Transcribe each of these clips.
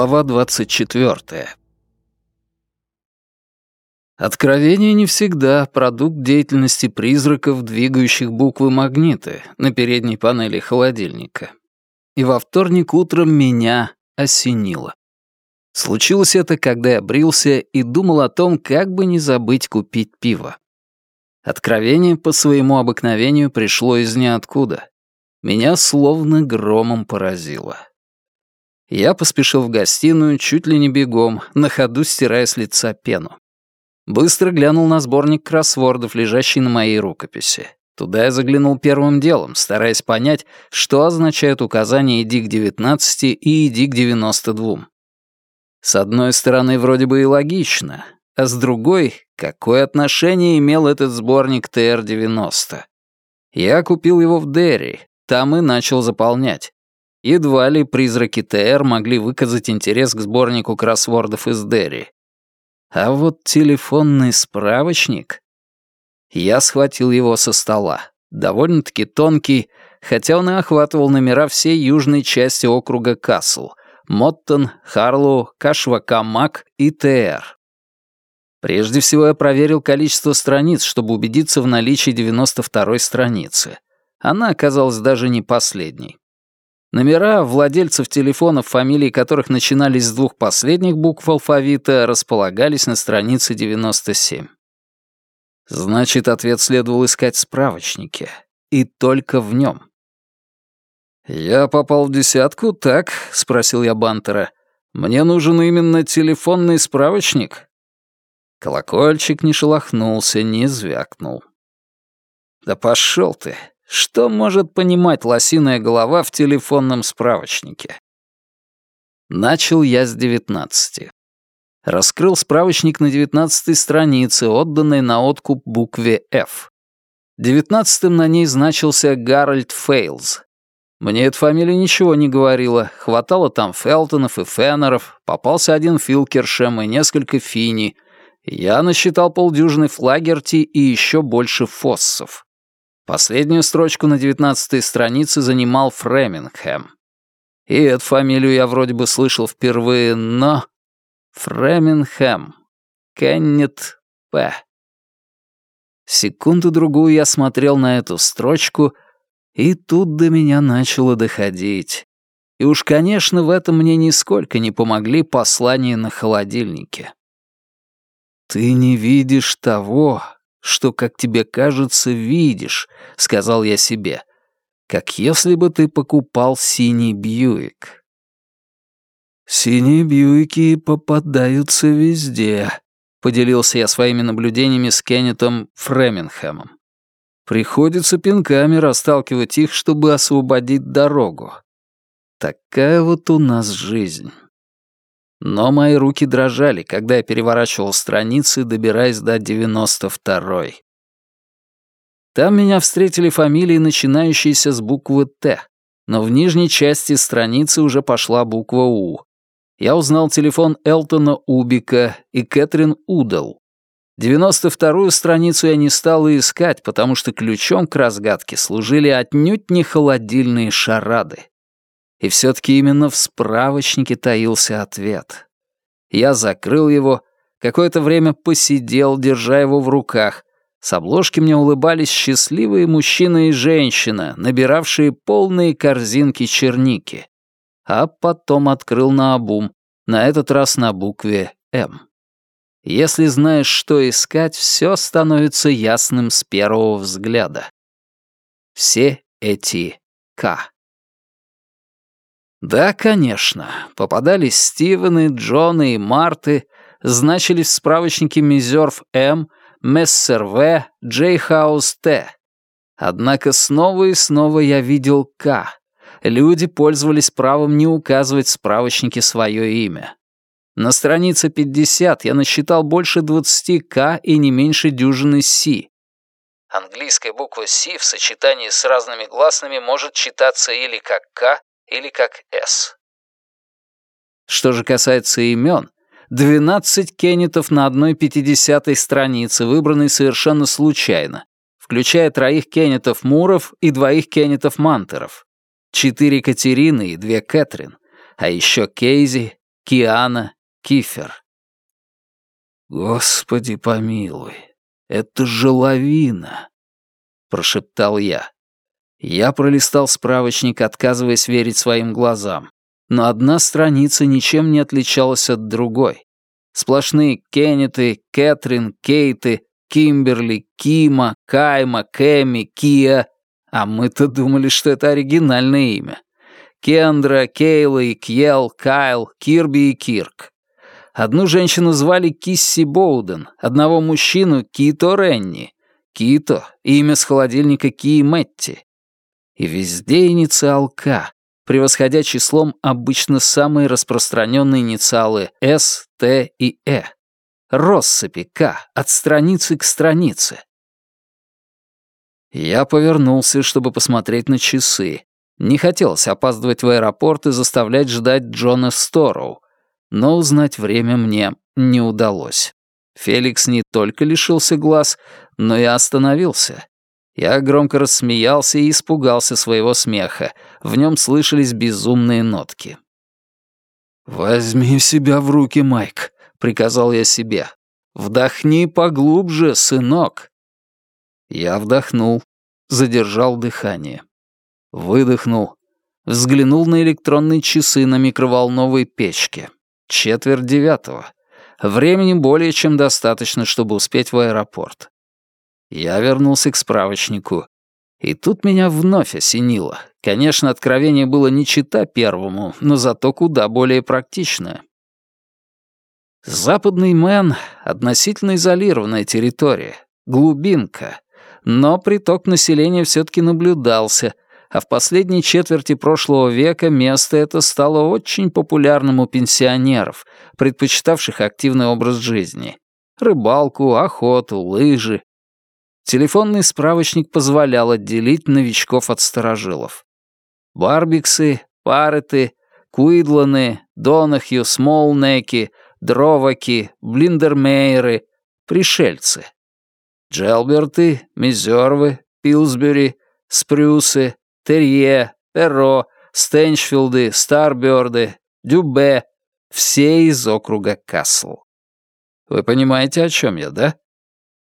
Глава 24. Откровение не всегда продукт деятельности призраков, двигающих буквы магниты на передней панели холодильника. И во вторник утром меня осенило. Случилось это, когда я брился и думал о том, как бы не забыть купить пиво. Откровение по своему обыкновению пришло из ниоткуда. Меня словно громом поразило. Я поспешил в гостиную, чуть ли не бегом, на ходу стирая с лица пену. Быстро глянул на сборник кроссвордов, лежащий на моей рукописи. Туда я заглянул первым делом, стараясь понять, что означают указания «иди к 19» и «иди к 92». С одной стороны, вроде бы и логично, а с другой, какое отношение имел этот сборник ТР-90? Я купил его в Дерри, там и начал заполнять. Едва ли призраки ТР могли выказать интерес к сборнику кроссвордов из Дерри. А вот телефонный справочник... Я схватил его со стола. Довольно-таки тонкий, хотя он и охватывал номера всей южной части округа Касл. Моттон, Харлоу, Кашвакамак и ТР. Прежде всего я проверил количество страниц, чтобы убедиться в наличии 92-й страницы. Она оказалась даже не последней. Номера владельцев телефонов, фамилии которых начинались с двух последних букв алфавита, располагались на странице 97. Значит, ответ следовало искать в справочнике. И только в нем. «Я попал в десятку, так?» — спросил я Бантера. «Мне нужен именно телефонный справочник?» Колокольчик не шелохнулся, не звякнул. «Да пошел ты!» Что может понимать лосиная голова в телефонном справочнике? Начал я с девятнадцати. Раскрыл справочник на девятнадцатой странице, отданной на откуп букве «Ф». Девятнадцатым на ней значился Гарольд Фейлз. Мне эта фамилия ничего не говорила. Хватало там Фелтонов и Феннеров, попался один Филкершем и несколько Фини. Я насчитал полдюжины Флагерти и еще больше Фоссов. Последнюю строчку на девятнадцатой странице занимал Фремингхэм. И эту фамилию я вроде бы слышал впервые, но... Фремингхэм. Кеннет П. Секунду-другую я смотрел на эту строчку, и тут до меня начало доходить. И уж, конечно, в этом мне нисколько не помогли послания на холодильнике. «Ты не видишь того, что, как тебе кажется, видишь», — сказал я себе, «как если бы ты покупал синий Бьюик». «Синие Бьюики попадаются везде», — поделился я своими наблюдениями с Кеннетом Фремингхэмом. «Приходится пинками расталкивать их, чтобы освободить дорогу. Такая вот у нас жизнь». Но мои руки дрожали, когда я переворачивал страницы, добираясь до 92-й. Там меня встретили фамилии, начинающиеся с буквы «Т», но в нижней части страницы уже пошла буква «У». Я узнал телефон Элтона Убика и Кэтрин Удал. 92-ю страницу я не стал искать, потому что ключом к разгадке служили отнюдь не холодильные шарады. И все-таки именно в справочнике таился ответ. Я закрыл его, какое-то время посидел, держа его в руках. С обложки мне улыбались счастливые мужчина и женщина, набиравшие полные корзинки черники. А потом открыл на обум, на этот раз на букве «М». Если знаешь, что искать, все становится ясным с первого взгляда. Все эти «К». Да, конечно, попадались Стивены, Джоны и Марты, значились в справочнике Мизерв М, Мессер В, Джейхаус Т. Однако снова и снова я видел К. Люди пользовались правом не указывать в справочнике свое имя. На странице 50 я насчитал больше 20 К и не меньше дюжины Си. Английская буква Си в сочетании с разными гласными может читаться или как К, или как «С». Что же касается имен, 12 кеннетов на одной пятидесятой странице, выбранной совершенно случайно, включая троих кеннетов Муров и двоих кеннетов Мантеров, четыре Катерины и две Кэтрин, а еще Кейзи, Киана, Кифер. «Господи помилуй, это же лавина!» — прошептал я. Я пролистал справочник, отказываясь верить своим глазам. Но одна страница ничем не отличалась от другой. Сплошные Кеннеты, Кэтрин, Кейты, Кимберли, Кима, Кайма, Кэми, Кия. А мы-то думали, что это оригинальное имя. Кендра, Кейла и Кьел, Кайл, Кирби и Кирк. Одну женщину звали Кисси Боуден, одного мужчину — Кито Ренни. Кито — имя с холодильника Ки Мэтти. И везде инициал К, превосходя числом обычно самые распространенные инициалы С, Т и Э. Россыпи К, от страницы к странице. Я повернулся, чтобы посмотреть на часы. Не хотелось опаздывать в аэропорт и заставлять ждать Джона Стороу, но узнать время мне не удалось. Феликс не только лишился глаз, но и остановился. Я громко рассмеялся и испугался своего смеха. В нем слышались безумные нотки. «Возьми себя в руки, Майк», — приказал я себе. «Вдохни поглубже, сынок». Я вдохнул, задержал дыхание. Выдохнул, взглянул на электронные часы на микроволновой печке. Четверть девятого. Времени более чем достаточно, чтобы успеть в аэропорт. Я вернулся к справочнику. И тут меня вновь осенило. Конечно, откровение было не чита первому, но зато куда более практичное. Западный Мэн — относительно изолированная территория, глубинка, но приток населения все-таки наблюдался, а в последней четверти прошлого века место это стало очень популярным у пенсионеров, предпочитавших активный образ жизни. Рыбалку, охоту, лыжи. Телефонный справочник позволял отделить новичков от старожилов. Барбиксы, Пареты, Куидланы, Донахью, Смолнеки, Дроваки, Блиндермейеры — пришельцы. Джелберты, Мизервы, Пилсбери, Спрюсы, Терье, Перро, Стенчфилды, Старберды, Дюбе — все из округа Касл. Вы понимаете, о чем я, да?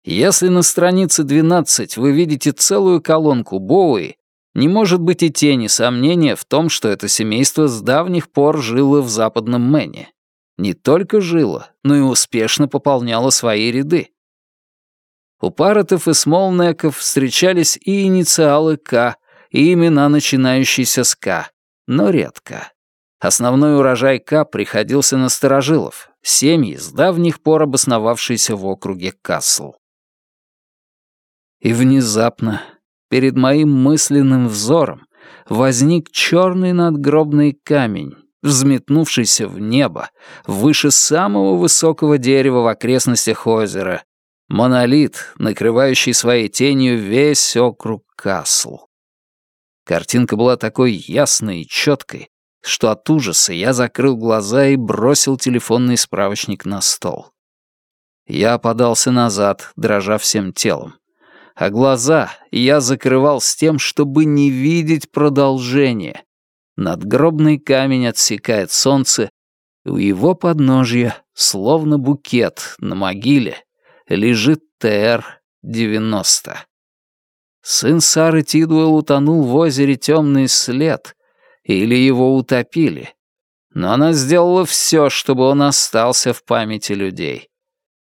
Если на странице 12 вы видите целую колонку Боуи, не может быть и тени сомнения в том, что это семейство с давних пор жило в западном Мэне. Не только жило, но и успешно пополняло свои ряды. У Паротов и Смолнеков встречались и инициалы К, и имена, начинающиеся с К, но редко. Основной урожай К приходился на старожилов, семьи, с давних пор обосновавшиеся в округе Касл. И внезапно, перед моим мысленным взором, возник черный надгробный камень, взметнувшийся в небо, выше самого высокого дерева в окрестностях озера, монолит, накрывающий своей тенью весь округ Касл. Картинка была такой ясной и четкой, что от ужаса я закрыл глаза и бросил телефонный справочник на стол. Я подался назад, дрожа всем телом. А глаза я закрывал с тем, чтобы не видеть продолжение. Надгробный камень отсекает солнце, и у его подножья, словно букет на могиле, лежит ТР-90. Сын Сары Тидуэлл утонул в озере «Темный след», или его утопили. Но она сделала все, чтобы он остался в памяти людей.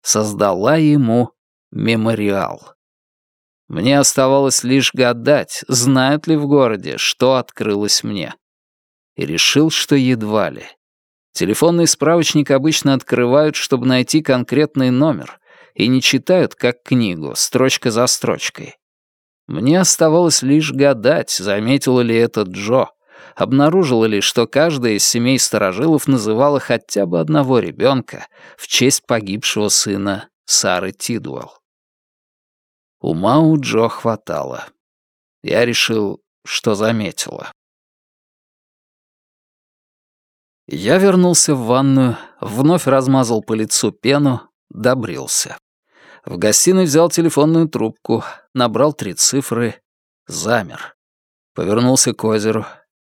Создала ему мемориал. Мне оставалось лишь гадать, знают ли в городе, что открылось мне. И решил, что едва ли. Телефонный справочник обычно открывают, чтобы найти конкретный номер, и не читают как книгу, строчка за строчкой. Мне оставалось лишь гадать, заметила ли это Джо, обнаружила ли, что каждая из семей старожилов называла хотя бы одного ребенка в честь погибшего сына Сары Тидуэлл. Ума у Джо хватало. Я решил, что заметила. Я вернулся в ванную, вновь размазал по лицу пену, добрился. В гостиной взял телефонную трубку, набрал три цифры, замер. Повернулся к озеру.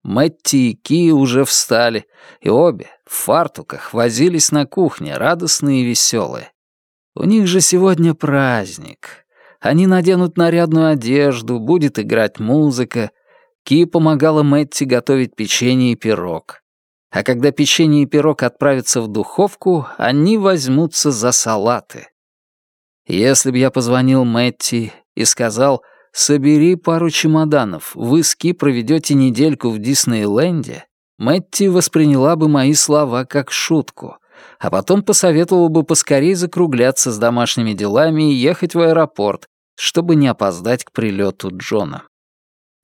Мэтти и Ки уже встали, и обе в фартуках возились на кухне, радостные и веселые. У них же сегодня праздник. Они наденут нарядную одежду, будет играть музыка. Ки помогала Мэтти готовить печенье и пирог. А когда печенье и пирог отправятся в духовку, они возьмутся за салаты. Если бы я позвонил Мэтти и сказал «Собери пару чемоданов, вы с Ки проведете недельку в Диснейленде», Мэтти восприняла бы мои слова как шутку, а потом посоветовала бы поскорее закругляться с домашними делами и ехать в аэропорт, чтобы не опоздать к прилету Джона.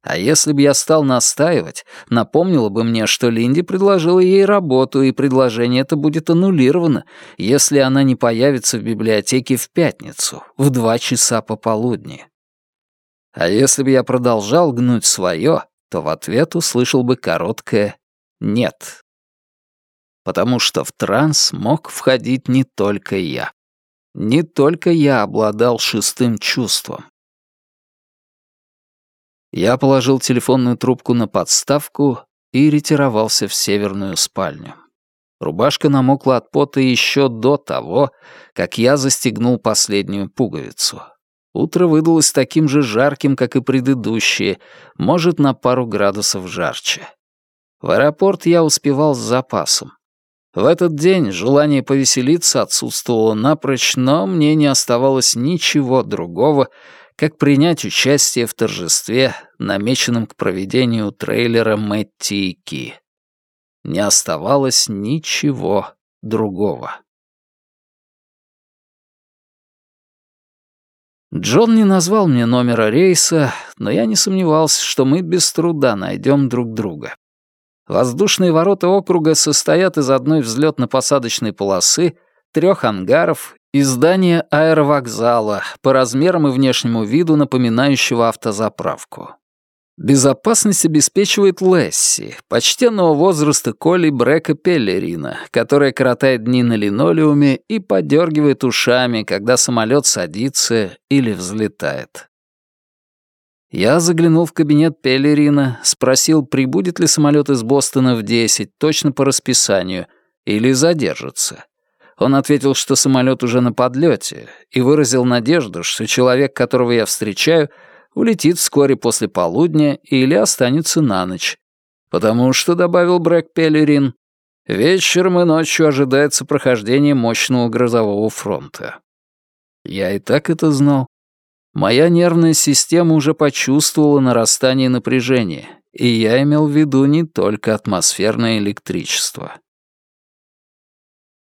А если бы я стал настаивать, напомнила бы мне, что Линди предложила ей работу, и предложение это будет аннулировано, если она не появится в библиотеке в пятницу, в два часа пополудни. А если бы я продолжал гнуть свое, то в ответ услышал бы короткое «нет». Потому что в транс мог входить не только я. Не только я обладал шестым чувством. Я положил телефонную трубку на подставку и ретировался в северную спальню. Рубашка намокла от пота еще до того, как я застегнул последнюю пуговицу. Утро выдалось таким же жарким, как и предыдущие, может, на пару градусов жарче. В аэропорт я успевал с запасом. В этот день желание повеселиться отсутствовало напрочь, но мне не оставалось ничего другого, как принять участие в торжестве, намеченном к проведению трейлера Мэтти. Не оставалось ничего другого. Джон не назвал мне номера рейса, но я не сомневался, что мы без труда найдем друг друга. Воздушные ворота округа состоят из одной взлетно-посадочной полосы, трех ангаров и здания аэровокзала, по размерам и внешнему виду напоминающего автозаправку. Безопасность обеспечивает Лесси, почтенного возраста Коли Брека Пеллерина, которая коротает дни на линолеуме и подергивает ушами, когда самолет садится или взлетает. Я заглянул в кабинет Пеллерина, спросил, прибудет ли самолет из Бостона в 10, точно по расписанию, или задержится. Он ответил, что самолет уже на подлете, и выразил надежду, что человек, которого я встречаю, улетит вскоре после полудня или останется на ночь. Потому что, добавил Брэк Пеллерин, вечером и ночью ожидается прохождение мощного грозового фронта. Я и так это знал. Моя нервная система уже почувствовала нарастание напряжения, и я имел в виду не только атмосферное электричество.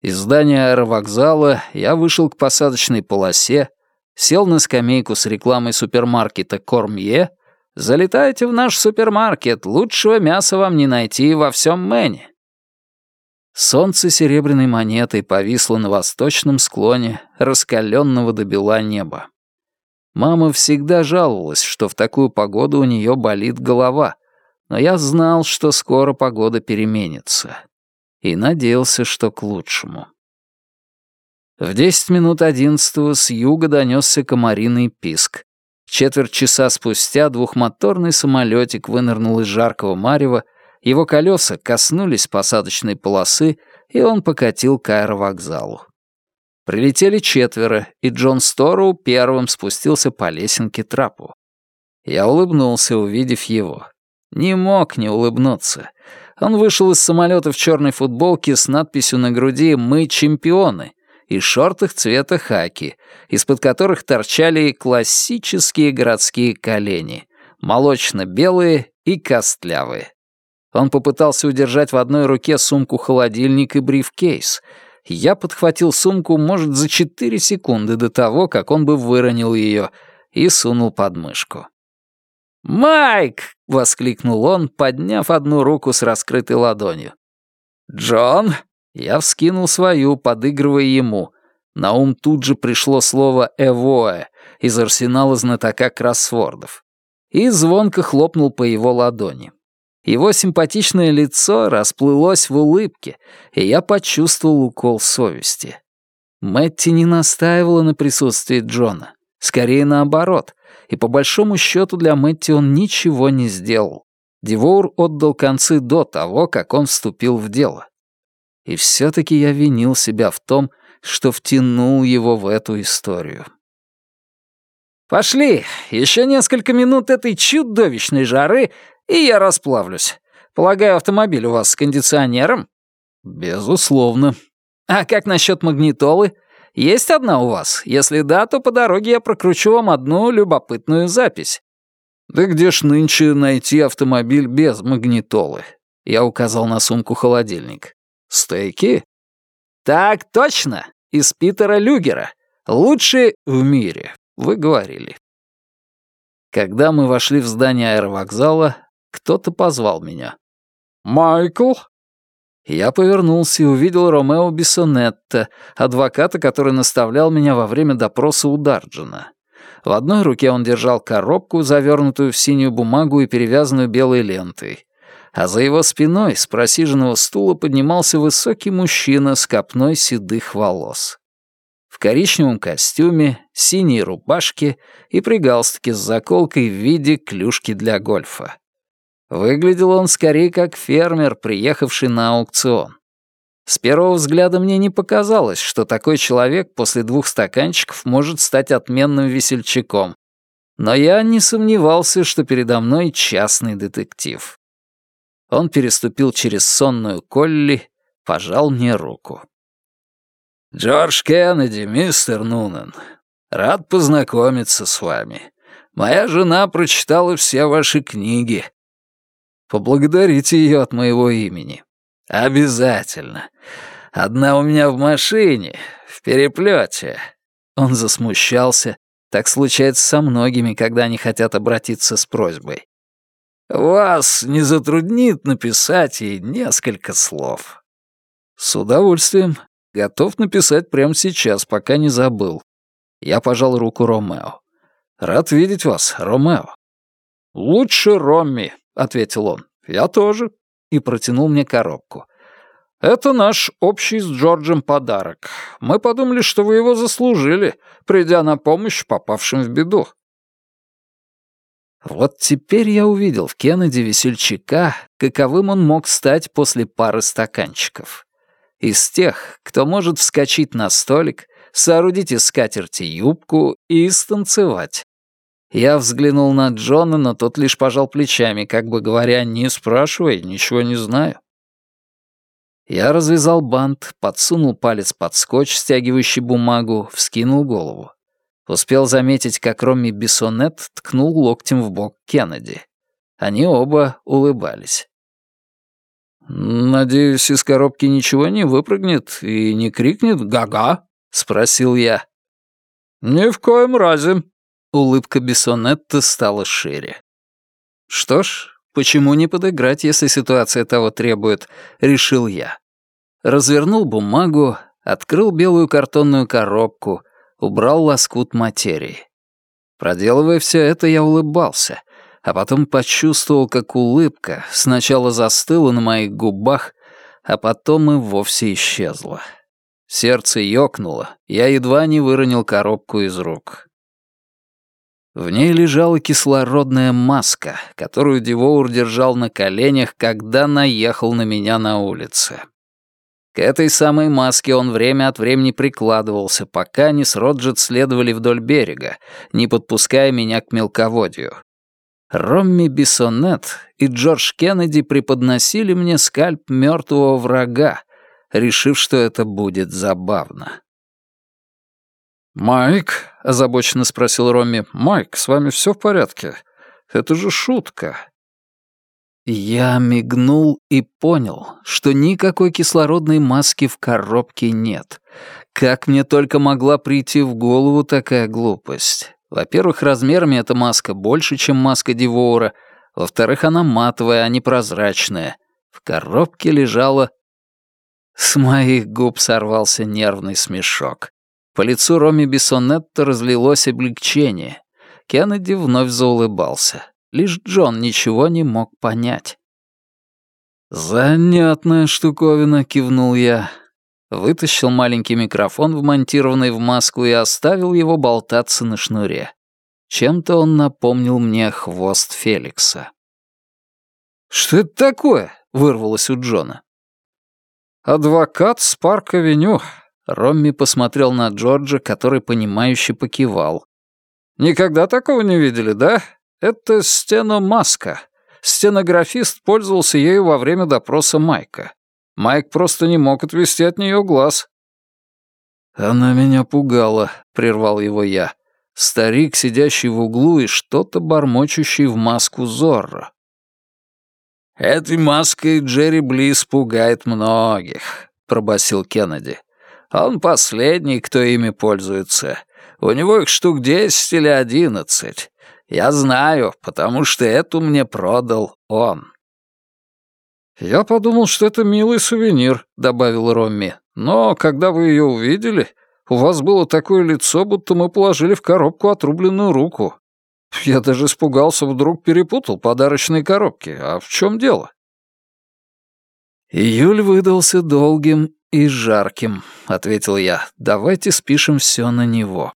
Из здания аэровокзала я вышел к посадочной полосе, сел на скамейку с рекламой супермаркета «Кормье», «Залетайте в наш супермаркет, лучшего мяса вам не найти во всем Мэне». Солнце серебряной монетой повисло на восточном склоне раскаленного до бела неба. Мама всегда жаловалась, что в такую погоду у нее болит голова, но я знал, что скоро погода переменится и надеялся, что к лучшему. В десять минут одиннадцатого с юга донесся комариный писк. Четверть часа спустя двухмоторный самолетик вынырнул из жаркого марева, его колеса коснулись посадочной полосы, и он покатил к аэровокзалу. Прилетели четверо, и Джон Стору первым спустился по лесенке трапу. Я улыбнулся, увидев его. Не мог не улыбнуться. Он вышел из самолета в черной футболке с надписью на груди «Мы чемпионы» и шортах цвета хаки, из-под которых торчали классические городские колени, молочно-белые и костлявые. Он попытался удержать в одной руке сумку-холодильник и брифкейс. Я подхватил сумку, может, за четыре секунды до того, как он бы выронил ее, и сунул под мышку. «Майк!» — воскликнул он, подняв одну руку с раскрытой ладонью. «Джон!» — я вскинул свою, подыгрывая ему. На ум тут же пришло слово «эвоэ» из арсенала знатока кроссвордов. И звонко хлопнул по его ладони. Его симпатичное лицо расплылось в улыбке, и я почувствовал укол совести. Мэтти не настаивала на присутствии Джона. Скорее наоборот — и по большому счету для Мэтти он ничего не сделал. Дивоур отдал концы до того, как он вступил в дело. И все-таки я винил себя в том, что втянул его в эту историю. «Пошли! Еще несколько минут этой чудовищной жары, и я расплавлюсь. Полагаю, автомобиль у вас с кондиционером?» «Безусловно». «А как насчет магнитолы? Есть одна у вас? Если да, то по дороге я прокручу вам одну любопытную запись». «Да где ж нынче найти автомобиль без магнитолы?» Я указал на сумку-холодильник. «Стейки?» «Так точно! Из Питера Люгера. Лучший в мире, вы говорили». Когда мы вошли в здание аэровокзала, кто-то позвал меня. «Майкл?» Я повернулся и увидел Ромео Бессонетто, адвоката, который наставлял меня во время допроса у Дарджина. В одной руке он держал коробку, завернутую в синюю бумагу и перевязанную белой лентой. А за его спиной с просиженного стула поднимался высокий мужчина с копной седых волос. В коричневом костюме, синей рубашке и при галстуке с заколкой в виде клюшки для гольфа. Выглядел он скорее как фермер, приехавший на аукцион. С первого взгляда мне не показалось, что такой человек после двух стаканчиков может стать отменным весельчаком. Но я не сомневался, что передо мной частный детектив. Он переступил через сонную Колли, пожал мне руку. «Джордж Кеннеди, мистер Нунан, рад познакомиться с вами. Моя жена прочитала все ваши книги, Поблагодарите ее от моего имени. Обязательно. Одна у меня в машине, в переплете. Он засмущался. Так случается со многими, когда они хотят обратиться с просьбой. Вас не затруднит написать ей несколько слов. С удовольствием. Готов написать прямо сейчас, пока не забыл. Я пожал руку Ромео. Рад видеть вас, Ромео. Лучше Ромми, — ответил он. «Я тоже». И протянул мне коробку. «Это наш общий с Джорджем подарок. Мы подумали, что вы его заслужили, придя на помощь попавшим в беду». Вот теперь я увидел в Кеннеди весельчака, каковым он мог стать после пары стаканчиков. Из тех, кто может вскочить на столик, соорудить из скатерти юбку и станцевать. Я взглянул на Джона, но тот лишь пожал плечами, как бы говоря, «Не спрашивай, ничего не знаю». Я развязал бант, подсунул палец под скотч, стягивающий бумагу, вскинул голову. Успел заметить, как Ромми Бессонет ткнул локтем в бок Кеннеди. Они оба улыбались. «Надеюсь, из коробки ничего не выпрыгнет и не крикнет «Га-га»?» — спросил я. «Ни в коем разе», Улыбка Бессонетта стала шире. «Что ж, почему не подыграть, если ситуация того требует?» — решил я. Развернул бумагу, открыл белую картонную коробку, убрал лоскут материи. Проделывая все это, я улыбался, а потом почувствовал, как улыбка сначала застыла на моих губах, а потом и вовсе исчезла. Сердце ёкнуло, я едва не выронил коробку из рук. В ней лежала кислородная маска, которую Дивоур держал на коленях, когда наехал на меня на улице. К этой самой маске он время от времени прикладывался, пока они с Роджет следовали вдоль берега, не подпуская меня к мелководью. Ромми Бессонет и Джордж Кеннеди преподносили мне скальп мертвого врага, решив, что это будет забавно. «Майк?» — озабоченно спросил Ромми. «Майк, с вами все в порядке? Это же шутка». Я мигнул и понял, что никакой кислородной маски в коробке нет. Как мне только могла прийти в голову такая глупость? Во-первых, размерами эта маска больше, чем маска Дивора. Во-вторых, она матовая, а не прозрачная. В коробке лежала... С моих губ сорвался нервный смешок. По лицу Роми Бессонетто разлилось облегчение. Кеннеди вновь заулыбался. Лишь Джон ничего не мог понять. «Занятная штуковина», — кивнул я. Вытащил маленький микрофон, вмонтированный в маску, и оставил его болтаться на шнуре. Чем-то он напомнил мне хвост Феликса. «Что это такое?» — вырвалось у Джона. «Адвокат с парк-авеню», — Ромми посмотрел на Джорджа, который понимающе покивал. «Никогда такого не видели, да? Это стеномаска. Стенографист пользовался ею во время допроса Майка. Майк просто не мог отвести от нее глаз». «Она меня пугала», — прервал его я. Старик, сидящий в углу и что-то бормочущий в маску Зорро. «Этой маской Джерри Близ пугает многих», — пробасил Кеннеди. «Он последний, кто ими пользуется. У него их штук десять или одиннадцать. Я знаю, потому что эту мне продал он». «Я подумал, что это милый сувенир», — добавил Ромми. «Но когда вы ее увидели, у вас было такое лицо, будто мы положили в коробку отрубленную руку. Я даже испугался, вдруг перепутал подарочные коробки. А в чем дело? Июль выдался долгим и жарким, ответил я. Давайте спишем все на него.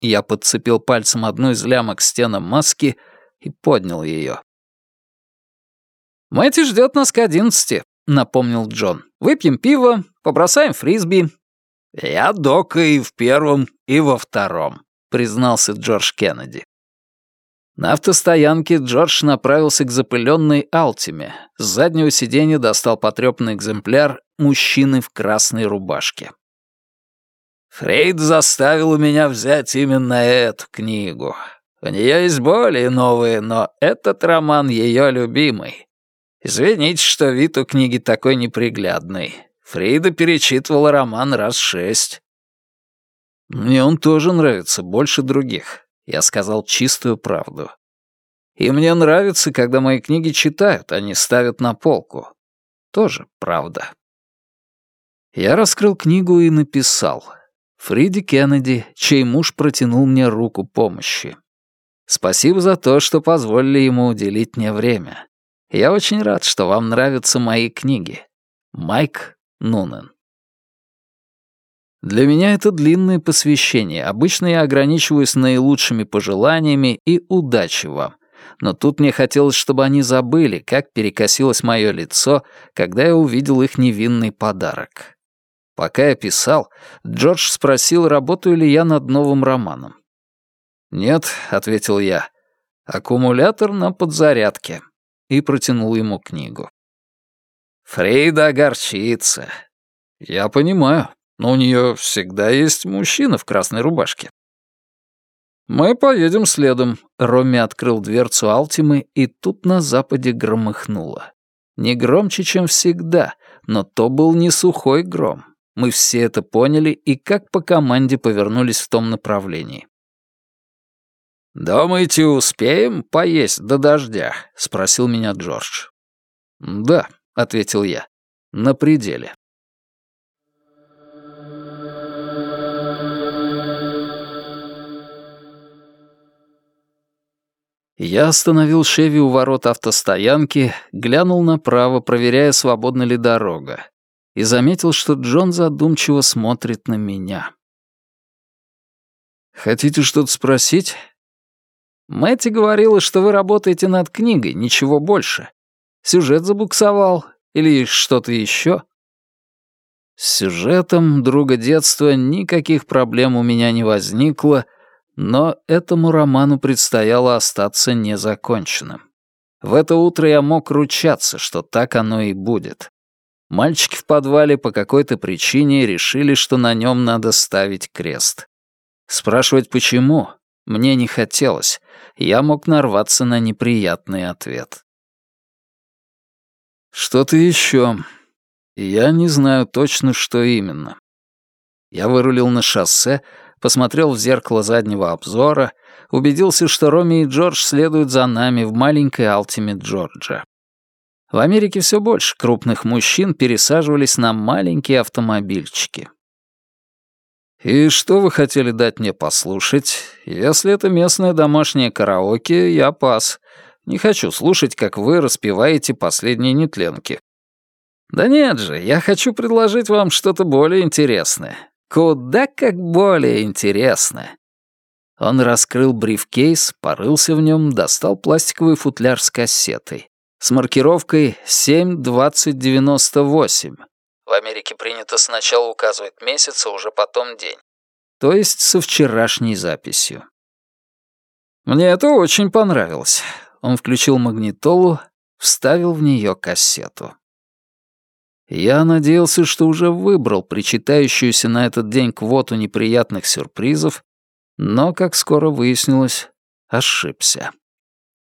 Я подцепил пальцем одну из лямок стенам маски и поднял ее. «Мэтти ждет нас к одиннадцати», — напомнил Джон. «Выпьем пиво, побросаем фрисби». «Я дока и в первом, и во втором», — признался Джордж Кеннеди. На автостоянке Джордж направился к запыленной Алтиме. С заднего сиденья достал потрепанный экземпляр мужчины в красной рубашке. «Фрейд заставил меня взять именно эту книгу. У нее есть более новые, но этот роман ее любимый. Извините, что вид у книги такой неприглядный. Фрида перечитывала роман раз шесть». «Мне он тоже нравится, больше других. Я сказал чистую правду. И мне нравится, когда мои книги читают, а не ставят на полку. Тоже правда. Я раскрыл книгу и написал. Фриди Кеннеди, чей муж протянул мне руку помощи. Спасибо за то, что позволили ему уделить мне время. Я очень рад, что вам нравятся мои книги. Майк Нунен. Для меня это длинное посвящение. Обычно я ограничиваюсь наилучшими пожеланиями и удачи вам. Но тут мне хотелось, чтобы они забыли, как перекосилось мое лицо, когда я увидел их невинный подарок. Пока я писал, Джордж спросил, работаю ли я над новым романом. «Нет», — ответил я, — «аккумулятор на подзарядке», и протянул ему книгу. «Фрейда огорчится». «Я понимаю но у нее всегда есть мужчина в красной рубашке. «Мы поедем следом», — Ромми открыл дверцу Алтимы, и тут на западе громыхнуло. Не громче, чем всегда, но то был не сухой гром. Мы все это поняли и как по команде повернулись в том направлении. «Думаете, успеем поесть до дождя?» — спросил меня Джордж. «Да», — ответил я, — «на пределе». Я остановил Шеви у ворот автостоянки, глянул направо, проверяя, свободна ли дорога, и заметил, что Джон задумчиво смотрит на меня. «Хотите что-то спросить?» «Мэтти говорила, что вы работаете над книгой, ничего больше. Сюжет забуксовал или что-то еще?» С сюжетом друга детства никаких проблем у меня не возникло, но этому роману предстояло остаться незаконченным. В это утро я мог ручаться, что так оно и будет. Мальчики в подвале по какой-то причине решили, что на нем надо ставить крест. Спрашивать почему мне не хотелось, я мог нарваться на неприятный ответ. Что-то еще. Я не знаю точно, что именно. Я вырулил на шоссе, посмотрел в зеркало заднего обзора, убедился, что Роми и Джордж следуют за нами в маленькой Алтиме Джорджа. В Америке все больше крупных мужчин пересаживались на маленькие автомобильчики. «И что вы хотели дать мне послушать? Если это местное домашнее караоке, я пас. Не хочу слушать, как вы распеваете последние нетленки». «Да нет же, я хочу предложить вам что-то более интересное. Куда как более интересно. Он раскрыл брифкейс, порылся в нем, достал пластиковый футляр с кассетой. С маркировкой 7-20-98. В Америке принято сначала указывать месяц, а уже потом день. То есть со вчерашней записью. Мне это очень понравилось. Он включил магнитолу, вставил в нее кассету. Я надеялся, что уже выбрал причитающуюся на этот день квоту неприятных сюрпризов, но, как скоро выяснилось, ошибся.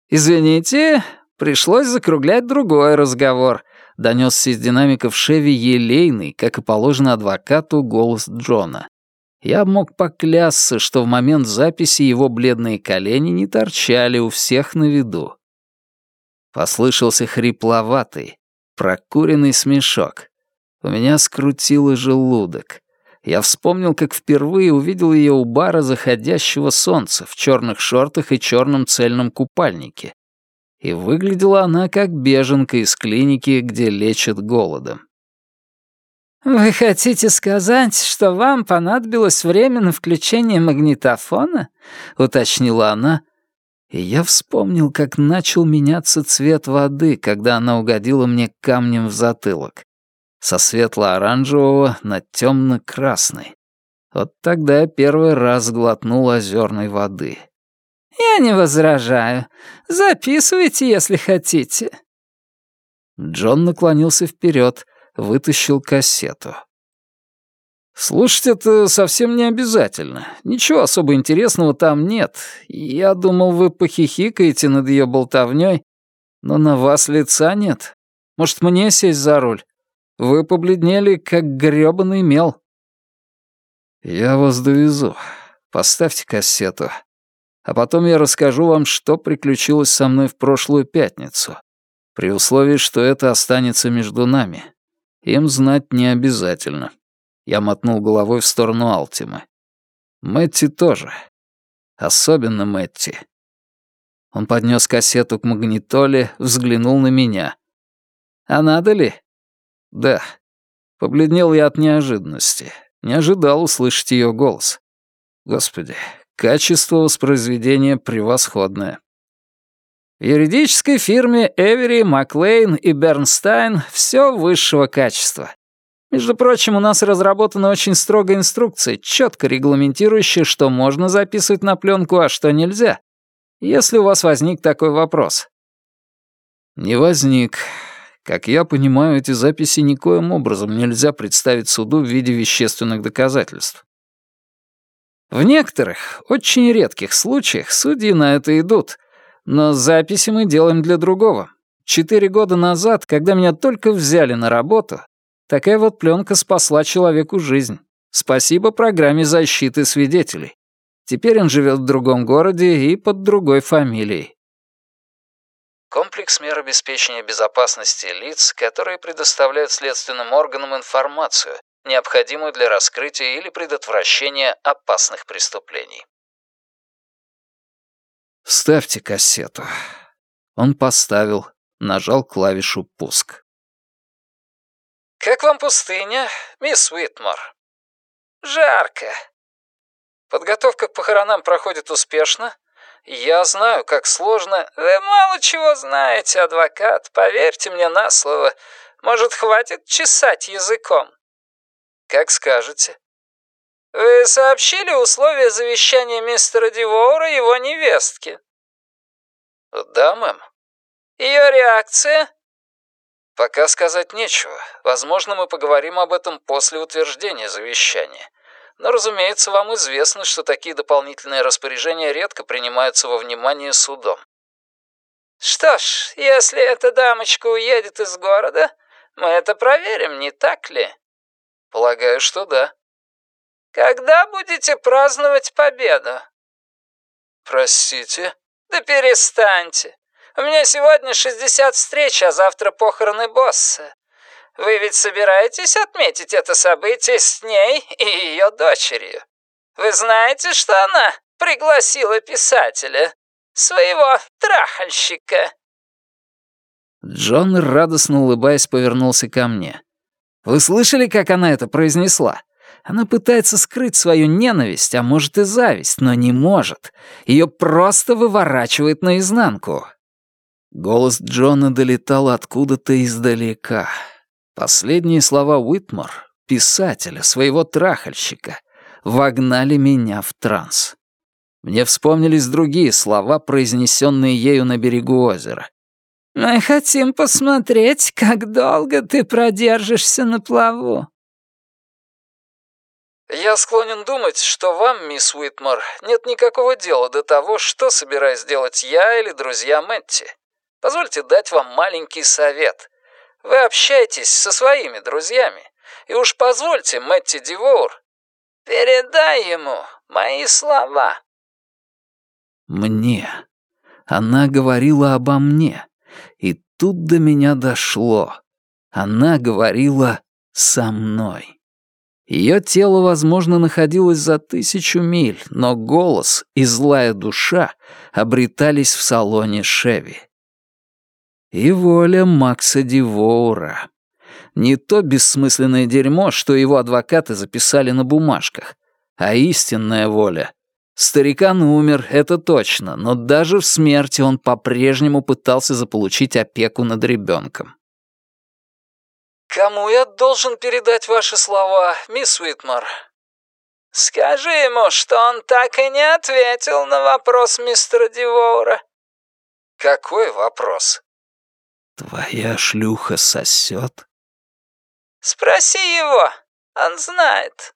«Извините, пришлось закруглять другой разговор», — донесся из динамиков Шеви елейный, как и положено адвокату, голос Джона. Я мог поклясться, что в момент записи его бледные колени не торчали у всех на виду. Послышался хрипловатый, прокуренный смешок. У меня скрутило желудок. Я вспомнил, как впервые увидел ее у бара заходящего солнца в черных шортах и черном цельном купальнике. И выглядела она как беженка из клиники, где лечат голодом. «Вы хотите сказать, что вам понадобилось время на включение магнитофона?» — уточнила она. И я вспомнил, как начал меняться цвет воды, когда она угодила мне камнем в затылок со светло-оранжевого на темно-красный. Вот тогда я первый раз глотнул озерной воды. «Я не возражаю. Записывайте, если хотите». Джон наклонился вперед, вытащил кассету. «Слушать это совсем не обязательно. Ничего особо интересного там нет. Я думал, вы похихикаете над ее болтовней, но на вас лица нет. Может, мне сесть за руль? Вы побледнели, как грёбаный мел». «Я вас довезу. Поставьте кассету. А потом я расскажу вам, что приключилось со мной в прошлую пятницу, при условии, что это останется между нами. Им знать не обязательно». Я мотнул головой в сторону Алтимы. «Мэтти тоже. Особенно Мэтти». Он поднес кассету к магнитоле, взглянул на меня. «А надо ли?» Да. Побледнел я от неожиданности. Не ожидал услышать ее голос. Господи, качество воспроизведения превосходное. В юридической фирме Эвери, Маклейн и Бернстайн все высшего качества. Между прочим, у нас разработана очень строгая инструкция, четко регламентирующая, что можно записывать на пленку, а что нельзя. Если у вас возник такой вопрос. Не возник. Как я понимаю, эти записи никоим образом нельзя представить суду в виде вещественных доказательств. В некоторых, очень редких случаях судьи на это идут, но записи мы делаем для другого. Четыре года назад, когда меня только взяли на работу, такая вот пленка спасла человеку жизнь. Спасибо программе защиты свидетелей. Теперь он живет в другом городе и под другой фамилией. Комплекс мер обеспечения безопасности лиц, которые предоставляют следственным органам информацию, необходимую для раскрытия или предотвращения опасных преступлений. «Ставьте кассету». Он поставил, нажал клавишу «Пуск». «Как вам пустыня, мисс Уитмор?» «Жарко». «Подготовка к похоронам проходит успешно?» «Я знаю, как сложно...» «Вы мало чего знаете, адвокат, поверьте мне на слово. Может, хватит чесать языком?» «Как скажете». «Вы сообщили условия завещания мистера Дивоура его невестке?» «Да, мэм». «Ее реакция?» «Пока сказать нечего. Возможно, мы поговорим об этом после утверждения завещания. Но, разумеется, вам известно, что такие дополнительные распоряжения редко принимаются во внимание судом. Что ж, если эта дамочка уедет из города, мы это проверим, не так ли? Полагаю, что да. Когда будете праздновать победу? Простите? Да перестаньте. У меня сегодня 60 встреч, а завтра похороны босса. Вы ведь собираетесь отметить это событие с ней и ее дочерью? Вы знаете, что она пригласила писателя, своего трахальщика?» Джон, радостно улыбаясь, повернулся ко мне. «Вы слышали, как она это произнесла? Она пытается скрыть свою ненависть, а может и зависть, но не может. Ее просто выворачивает наизнанку. Голос Джона долетал откуда-то издалека. Последние слова Уитмор, писателя, своего трахальщика, вогнали меня в транс. Мне вспомнились другие слова, произнесенные ею на берегу озера. «Мы хотим посмотреть, как долго ты продержишься на плаву». «Я склонен думать, что вам, мисс Уитмор, нет никакого дела до того, что собираюсь делать я или друзья Мэтти. Позвольте дать вам маленький совет. Вы общаетесь со своими друзьями, и уж позвольте Мэтти Дивоур. Передай ему мои слова». Мне. Она говорила обо мне. И тут до меня дошло. Она говорила со мной. Ее тело, возможно, находилось за тысячу миль, но голос и злая душа обретались в салоне Шеви. И воля Макса Дивоура. Не то бессмысленное дерьмо, что его адвокаты записали на бумажках, а истинная воля. Старикан умер, это точно, но даже в смерти он по-прежнему пытался заполучить опеку над ребенком. «Кому я должен передать ваши слова, мисс Уитмар?» «Скажи ему, что он так и не ответил на вопрос мистера Дивоура». «Какой вопрос?» «Твоя шлюха сосет?» «Спроси его, он знает».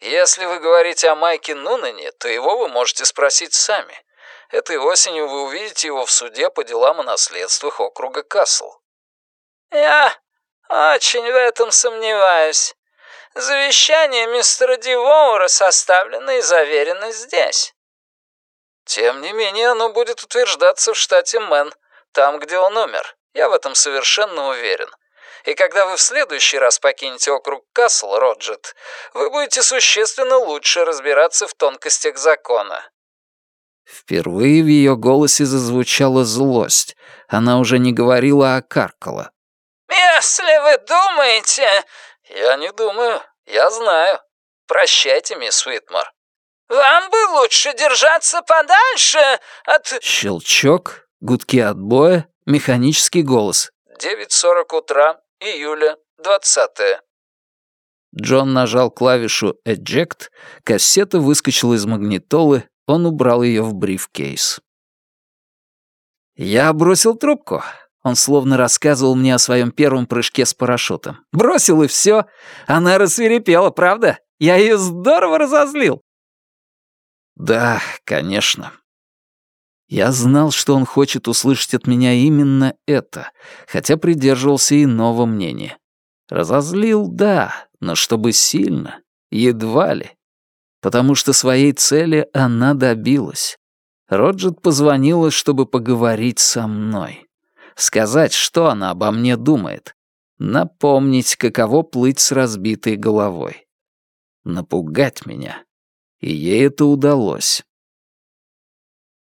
«Если вы говорите о Майке Нунане, то его вы можете спросить сами. Этой осенью вы увидите его в суде по делам о наследствах округа Касл». «Я очень в этом сомневаюсь. Завещание мистера Дивоура составлено и заверено здесь». «Тем не менее, оно будет утверждаться в штате Мэн, там, где он умер. Я в этом совершенно уверен. И когда вы в следующий раз покинете округ Касл, Роджет, вы будете существенно лучше разбираться в тонкостях закона». Впервые в ее голосе зазвучала злость. Она уже не говорила, а каркала. «Если вы думаете...» «Я не думаю. Я знаю. Прощайте, мисс Уитмор». «Вам бы лучше держаться подальше от...» Щелчок, гудки отбоя, Механический голос. «Девять сорок утра, июля, двадцатое». Джон нажал клавишу «Eject», кассета выскочила из магнитолы, он убрал ее в брифкейс. Я бросил трубку. Он словно рассказывал мне о своем первом прыжке с парашютом. Бросил и все. Она рассверепела, правда? Я ее здорово разозлил. Да, конечно. Я знал, что он хочет услышать от меня именно это, хотя придерживался иного мнения. Разозлил, да, но чтобы сильно, едва ли. Потому что своей цели она добилась. Роджет позвонила, чтобы поговорить со мной. Сказать, что она обо мне думает. Напомнить, каково плыть с разбитой головой. Напугать меня. И ей это удалось.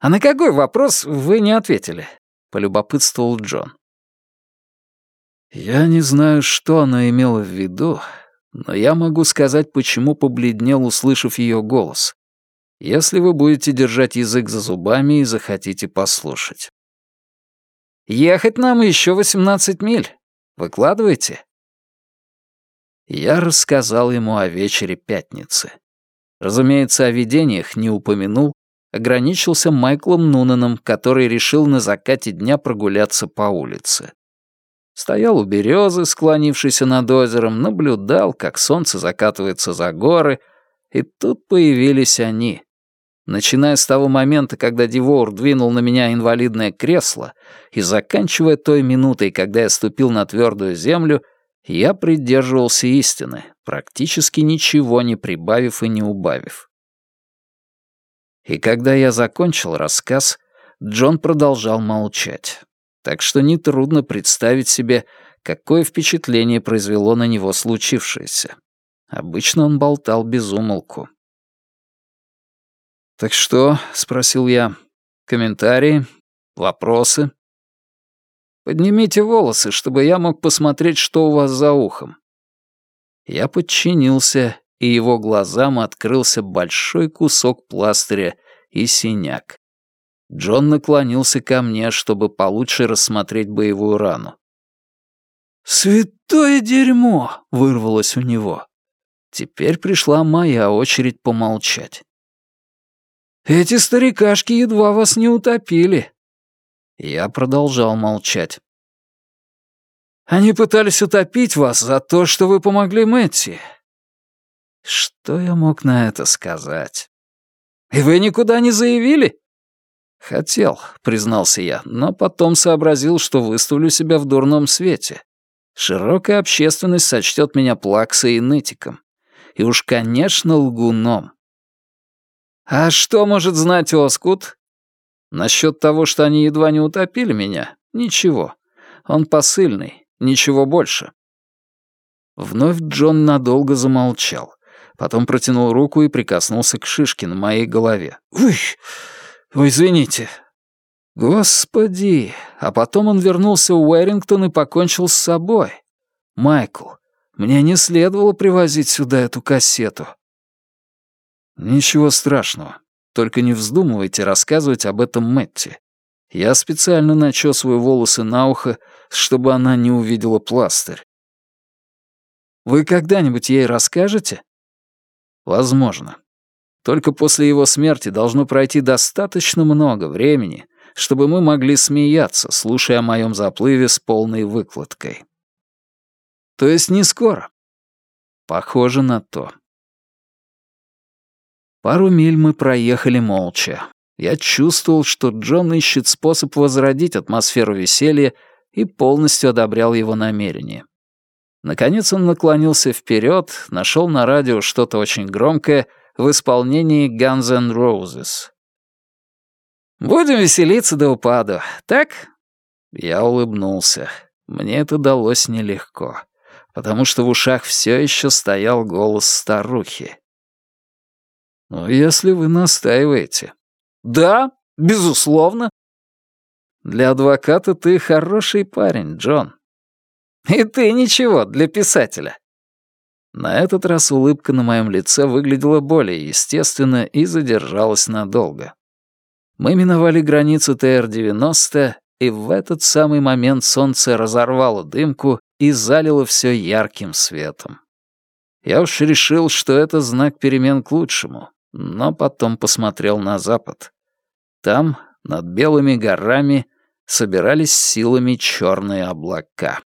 «А на какой вопрос вы не ответили?» — полюбопытствовал Джон. Я не знаю, что она имела в виду, но я могу сказать, почему побледнел, услышав ее голос, если вы будете держать язык за зубами и захотите послушать. «Ехать нам еще 18 миль. Выкладывайте?» Я рассказал ему о вечере пятницы. Разумеется, о видениях не упомянул, ограничился Майклом Нунаном, который решил на закате дня прогуляться по улице. Стоял у березы, склонившийся над озером, наблюдал, как солнце закатывается за горы, и тут появились они. Начиная с того момента, когда Дивоур двинул на меня инвалидное кресло, и заканчивая той минутой, когда я ступил на твердую землю, я придерживался истины, практически ничего не прибавив и не убавив. И когда я закончил рассказ, Джон продолжал молчать. Так что нетрудно представить себе, какое впечатление произвело на него случившееся. Обычно он болтал без умолку. «Так что?» — спросил я. «Комментарии? Вопросы?» «Поднимите волосы, чтобы я мог посмотреть, что у вас за ухом». Я подчинился и его глазам открылся большой кусок пластыря и синяк. Джон наклонился ко мне, чтобы получше рассмотреть боевую рану. «Святое дерьмо!» — вырвалось у него. Теперь пришла моя очередь помолчать. «Эти старикашки едва вас не утопили». Я продолжал молчать. «Они пытались утопить вас за то, что вы помогли Мэтти». Что я мог на это сказать? «И вы никуда не заявили?» «Хотел», — признался я, но потом сообразил, что выставлю себя в дурном свете. Широкая общественность сочтет меня плаксой и нытиком. И уж, конечно, лгуном. А что может знать Оскут? Насчет того, что они едва не утопили меня, ничего. Он посыльный, ничего больше. Вновь Джон надолго замолчал. Потом протянул руку и прикоснулся к шишке на моей голове. «Ой, ой, извините, Господи! А потом он вернулся в Уэрингтон и покончил с собой. Майкл, мне не следовало привозить сюда эту кассету. Ничего страшного. Только не вздумывайте рассказывать об этом Мэтти. Я специально начесываю волосы на ухо, чтобы она не увидела пластырь. Вы когда-нибудь ей расскажете? Возможно. Только после его смерти должно пройти достаточно много времени, чтобы мы могли смеяться, слушая о моем заплыве с полной выкладкой. То есть не скоро. Похоже на то. Пару миль мы проехали молча. Я чувствовал, что Джон ищет способ возродить атмосферу веселья и полностью одобрял его намерение. Наконец он наклонился вперед, нашел на радио что-то очень громкое в исполнении Guns N' Roses. Будем веселиться до упаду, так?» Я улыбнулся. Мне это далось нелегко, потому что в ушах все еще стоял голос старухи. «Ну, если вы настаиваете». «Да, безусловно». «Для адвоката ты хороший парень, Джон». «И ты ничего для писателя». На этот раз улыбка на моем лице выглядела более естественно и задержалась надолго. Мы миновали границу ТР-90, и в этот самый момент солнце разорвало дымку и залило все ярким светом. Я уж решил, что это знак перемен к лучшему, но потом посмотрел на запад. Там, над белыми горами, собирались силами черные облака.